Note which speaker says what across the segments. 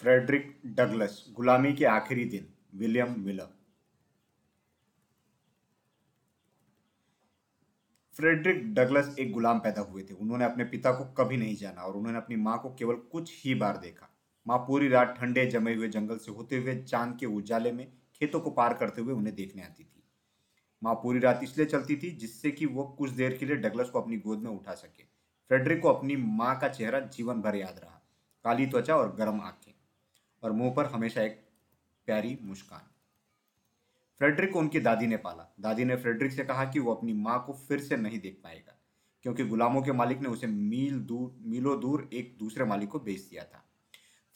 Speaker 1: Frederick Douglass, गुलामी के आखिरी दिन, विलियम मिलर। फ्रेडरिक डगलस एक गुलाम पैदा हुए थे। उन्होंने अपने पिता को कभी नहीं जाना और उन्होंने अपनी माँ को केवल कुछ ही बार देखा। माँ पूरी रात ठंडे, जमे हुए जंगल से होते हुए चाँद के उजाले में खेतों को पार करते हुए उन्हें देखने आती थी। माँ पूरी रात इसलिए चलती थी जिससे कि वो कुछ देर के लिए डगलस को अपनी गोद में उठा सके। फ्रेडरिक को अपनी माँ का चेहरा जीवन भर याद रहा। काली त्वचा और गर्म आँखें। और मुँह पर हमेशा एक प्यारी मुस्कान। फ्रेडरिक को उनकी दादी ने पाला। दादी ने फ्रेडरिक से कहा कि वो अपनी माँ को फिर से नहीं देख पाएगा, क्योंकि गुलामों के मालिक ने उसे मील दूर, मीलों दूर एक दूसरे मालिक को बेच दिया था।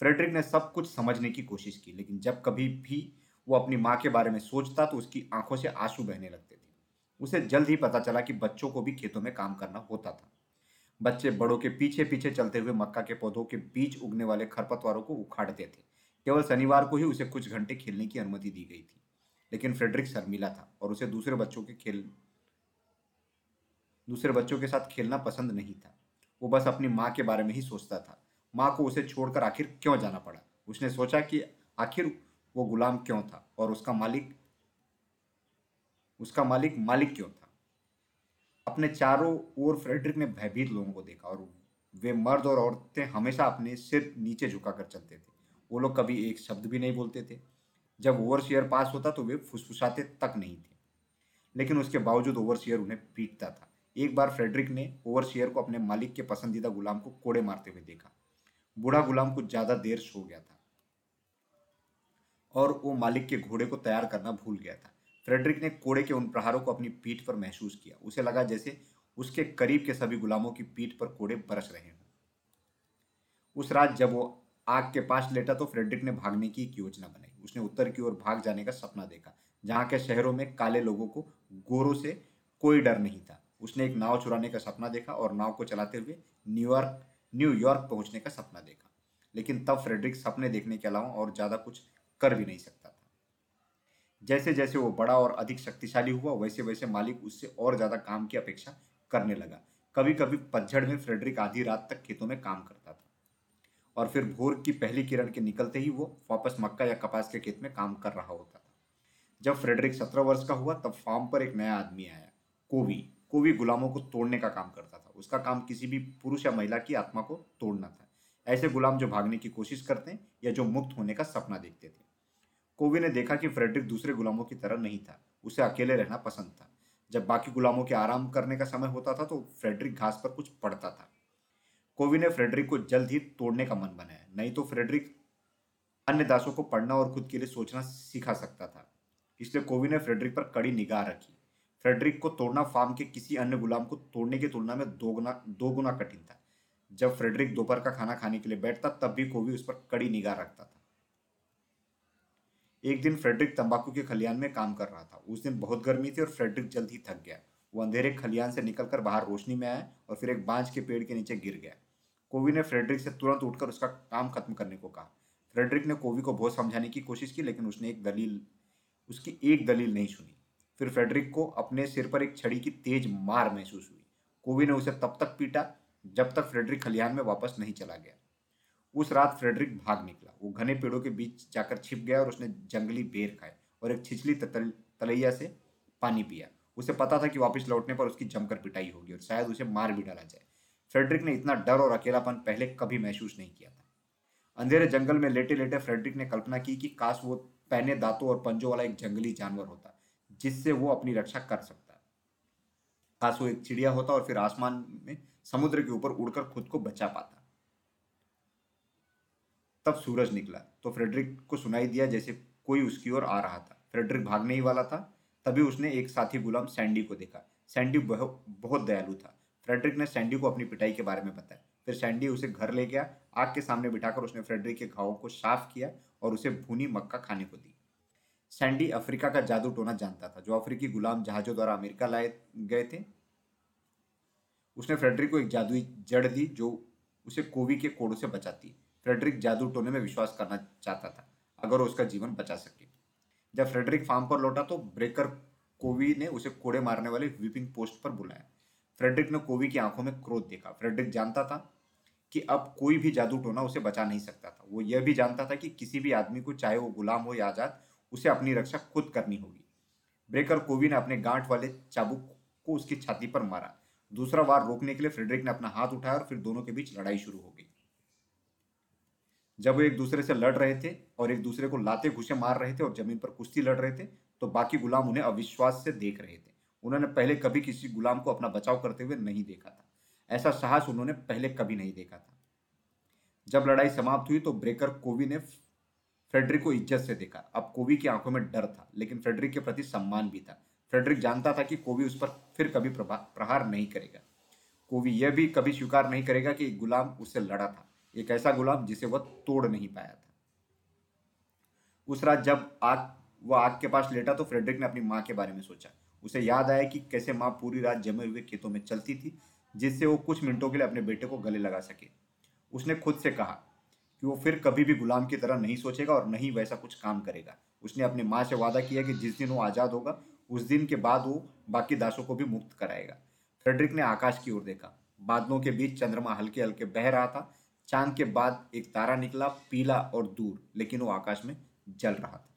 Speaker 1: फ्रेडरिक ने सब कुछ समझने की कोशिश की, लेकिन जब कभी भी वो अपनी माँ के बारे में सोचता तो उसकी आँखों से आँसू बहने लगते थे। उसे जल्द ही पता चला कि बच्चों को भी खेतों में काम करना होता था। बच्चे बड़ों के पीछे पीछे चलते हुए मक्का के पौधों के बीच उगने वाले खरपतवारों को उखाड़ते थे। केवल शनिवार को ही उसे कुछ घंटे खेलने की अनुमति दी गई थी, लेकिन फ्रेडरिक शर्मिला था और उसे दूसरे बच्चों के खेल, दूसरे बच्चों के साथ खेलना पसंद नहीं था। वो बस अपनी माँ के बारे में ही सोचता था। माँ को उसे छोड़कर आखिर क्यों जाना पड़ा? उसने सोचा कि आखिर वो गुलाम क्यों था और उसका मालिक उसका मालिक मालिक क्यों था? अपने चारों ओर फ्रेडरिक ने भयभीत लोगों को देखा और वे मर्द और औरतें हमेशा अपने सिर नीचे झुकाकर चलते थे। वो लोग कभी एक शब्द भी नहीं बोलते थे। जब ओवरसियर पास होता तो वे फुसफुसाते तक नहीं थे। लेकिन उसके बावजूद ओवरसियर उन्हें पीटता था। एक बार फ्रेडरिक ने ओवरसियर को अपने मालिक के पसंदीदा गुलाम को कोड़े मारते हुए देखा। बूढ़ा गुलाम कुछ ज़्यादा देर सो गया था। और वो मालिक के घोड़े को तैयार करना भूल गया था। फ्रेडरिक ने कोड़े के उन प्रहारों को अपनी पीठ पर महसूस किया। उसे लगा जैसे उसके करीब के सभी गुलामों की पीठ पर कोड़े बरस रहे हों। उस रात जब वो आग के पास लेटा तो फ्रेडरिक ने भागने की एक योजना बनाई। उसने उत्तर की ओर भाग जाने का सपना देखा, जहाँ के शहरों में काले लोगों को गोरों से कोई डर नहीं था। उसने एक नाव चुराने का सपना देखा और नाव को चलाते हुए न्यूयॉर्क न्यूयॉर्क पहुँचने का सपना देखा। लेकिन तब फ्रेडरिक सपने देखने के अलावा और ज़्यादा कुछ कर भी नहीं सकता था। जैसे जैसे वो बड़ा और अधिक शक्तिशाली हुआ वैसे वैसे मालिक उससे और ज़्यादा काम की अपेक्षा करने लगा। कभी कभी पतझड़ में फ्रेडरिक आधी रात तक खेतों में काम करता था। और फिर भोर की पहली किरण के निकलते ही वो वापस मक्का या कपास के खेत में काम कर रहा होता था। जब फ्रेडरिक सत्रह वर्ष का हुआ, तब फार्म पर एक नया आदमी आया, कोवी। कोवी गुलामों को तोड़ने का काम करता था। उसका काम किसी भी पुरुष या महिला की आत्मा को तोड़ना था। ऐसे गुलाम जो भागने की कोशिश करते हैं या जो मुक्त होने का सपना देखते थे। कोवी ने देखा कि फ्रेडरिक दूसरे गुलामों की तरह नहीं था। उसे अकेले रहना पसंद था। जब बाकी गुलामों के आराम करने का समय होता था तो फ्रेडरिक घास पर कुछ पढ़ता था। कोवी ने फ्रेडरिक को जल्द ही तोड़ने का मन बनाया। नहीं तो फ्रेडरिक अन्य दासों को पढ़ना और खुद के लिए सोचना सिखा सकता था, इसलिए कोवी ने फ्रेडरिक पर कड़ी निगाह रखी। फ्रेडरिक को तोड़ना फार्म के किसी अन्य गुलाम को तोड़ने की तुलना में दो गुना दो गुना कठिन था। जब फ्रेडरिक दोपहर का खाना खाने के लिए बैठता, तब भी कोवी उस पर कड़ी निगाह रखता था। एक दिन फ्रेडरिक तंबाकू के खलियान में काम कर रहा था। उस दिन बहुत गर्मी थी और फ्रेडरिक जल्द ही थक गया। वो अंधेरे खलियान से निकलकर बाहर रोशनी में आया और फिर एक बांझ के पेड़ के नीचे गिर गया। कोवी ने फ्रेडरिक से तुरंत उठकर उसका काम खत्म करने को कहा। फ्रेडरिक ने कोवी को बहुत समझाने की कोशिश की, लेकिन उसने एक दलील, उसकी एक दलील नहीं सुनी। फिर फ्रेडरिक को अपने सिर पर एक छड़ी की तेज मार महसूस हुई। कोवी ने उसे तब तक पीटा जब तक फ्रेडरिक खलिहान में वापस नहीं चला गया। उस रात फ्रेडरिक भाग निकला। वो घने पेड़ों के बीच जाकर छिप गया और उसने जंगली बेर खाए और एक छिछली तलैया से पानी पिया। उसे पता था कि वापस लौटने पर उसकी जमकर पिटाई होगी और शायद उसे मार भी डाला जाए। फ्रेडरिक ने इतना डर और अकेलापन पहले कभी महसूस नहीं किया था। अंधेरे जंगल में लेटे लेटे फ्रेडरिक ने कल्पना की कि काश वो पहने दांतों और पंजों वाला एक जंगली जानवर होता, जिससे वो अपनी रक्षा कर सकता। काश वो एक चिड़िया होता और फिर आसमान में समुद्र के ऊपर उड़कर खुद को बचा पाता। तब सूरज निकला तो फ्रेडरिक को सुनाई दिया जैसे कोई उसकी ओर आ रहा था। फ्रेडरिक भागने ही वाला था, तभी उसने एक साथी गुलाम सैंडी को देखा। सैंडी बहुत दयालु था। फ्रेडरिक ने सैंडी को अपनी पिटाई के बारे में बताया। फिर सैंडी उसे घर ले गया, आग के सामने बिठाकर उसने फ्रेडरिक के घावों को साफ़ किया और उसे भूनी मक्का खाने को दी। सैंडी अफ्रीका का जादू टोना जानता था, जो अफ्रीकी गुलाम जहाजों द्वारा अमेरिका लाए गए थे। उसने फ्रेडरिक को एक जादुई जड़ दी, जो उसे कोवी के कोड़ों से बचाती फ्रेडरिक जादू टोने में विश्वास करना चाहता था, अगर उसका जीवन बचा सके। जब फ्रेडरिक फार्म पर लौटा तो ब्रेकर कोवी ने उसे कोड़े मारने वाले विपिंग पोस्ट पर बुलाया। फ्रेडरिक ने कोवी की आँखों में क्रोध देखा। फ्रेडरिक जानता था कि अब कोई भी जादू टोना उसे बचा नहीं सकता था। वो यह भी जानता था कि किसी भी आदमी को चाहे वो गुलाम हो या आज़ाद, उसे अपनी रक्षा खुद करनी होगी। ब्रेकर कोवी ने अपने गांठ वाले चाबुक को उसकी छाती पर मारा। दूसरा वार रोकने के लिए फ्रेडरिक ने अपना हाथ उठाया और फिर दोनों के बीच लड़ाई शुरू हो गई। जब वो एक दूसरे से लड़ रहे थे और एक दूसरे को लाते घुसे मार रहे थे और ज़मीन पर कुश्ती लड़ रहे थे तो बाकी गुलाम उन्हें अविश्वास से देख रहे थे। उन्होंने पहले कभी किसी गुलाम को अपना बचाव करते हुए नहीं देखा था। ऐसा साहस उन्होंने पहले कभी नहीं देखा था। जब लड़ाई समाप्त हुई तो ब्रेकर कोवी ने फ्रेडरिक को इज़्ज़त से देखा। अब कोवी की आँखों में डर था, लेकिन फ्रेडरिक के प्रति सम्मान भी था। फ्रेडरिक जानता था कि कोवी उस पर फिर कभी प्रहार नहीं करेगा। कोवी यह भी कभी स्वीकार नहीं करेगा कि गुलाम उससे लड़ा था। एक ऐसा गुलाम जिसे वह तोड़ नहीं पाया था। उस रात जब आग, वह आग के पास लेटा तो फ्रेडरिक ने अपनी माँ के बारे में सोचा। उसे याद आया कि कैसे माँ पूरी रात जमे हुए खेतों में चलती थी, जिससे वो कुछ मिनटों के लिए अपने बेटे को गले लगा सके। उसने खुद से कहा कि वो फिर कभी भी गुलाम की तरह नहीं सोचेगा और नहीं वैसा कुछ काम करेगा। उसने अपनी माँ से वादा किया कि जिस दिन वो आज़ाद होगा, उस दिन के बाद वो बाकी दासों को भी मुक्त कराएगा। फ्रेडरिक ने आकाश की ओर देखा। बादलों के बीच चंद्रमा हल्के हल्के बह रहा था। चाँद के बाद एक तारा निकला, पीला और दूर, लेकिन वो आकाश में जल रहा था।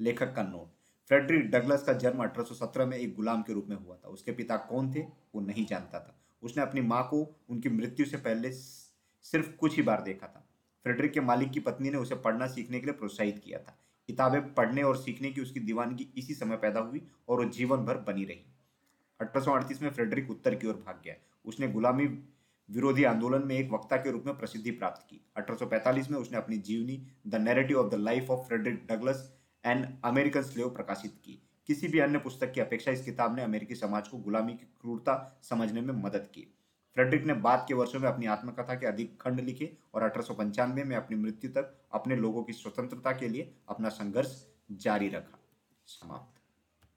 Speaker 1: लेखक का नोट। फ्रेडरिक डगलस का जन्म 1817 में एक गुलाम के रूप में हुआ था। उसके पिता कौन थे? वो नहीं जानता था। उसने अपनी माँ को उनकी मृत्यु से पहले सिर्फ़ कुछ ही बार देखा था। फ्रेडरिक के मालिक की पत्नी ने उसे पढ़ना सीखने के लिए प्रोत्साहित किया था। किताबें पढ़ने और सीखने की उसकी दीवानगी इसी समय पैदा हुई और वो जीवन भर बनी रही। अठारह सौ अड़तीस में फ्रेडरिक उत्तर की ओर भाग गया। उसने गुलामी विरोधी आंदोलन में एक वक्ता के रूप में प्रसिद्धि प्राप्त की। 1845 में उसने अपनी जीवनी, the narrative of the life of Frederick Douglass and American slave प्रकाशित की। किसी भी अन्य पुस्तक की अपेक्षा इस किताब ने अमेरिकी समाज को गुलामी की क्रूरता समझने में मदद की। फ्रेडरिक ने बाद के वर्षों में अपनी आत्मकथा के अधिक खंड लिखे और अठारह सौ पंचानबे में अपनी मृत्यु तक अपने लोगों की स्वतंत्रता के लिए अपना संघर्ष जारी रखा। समाप्त।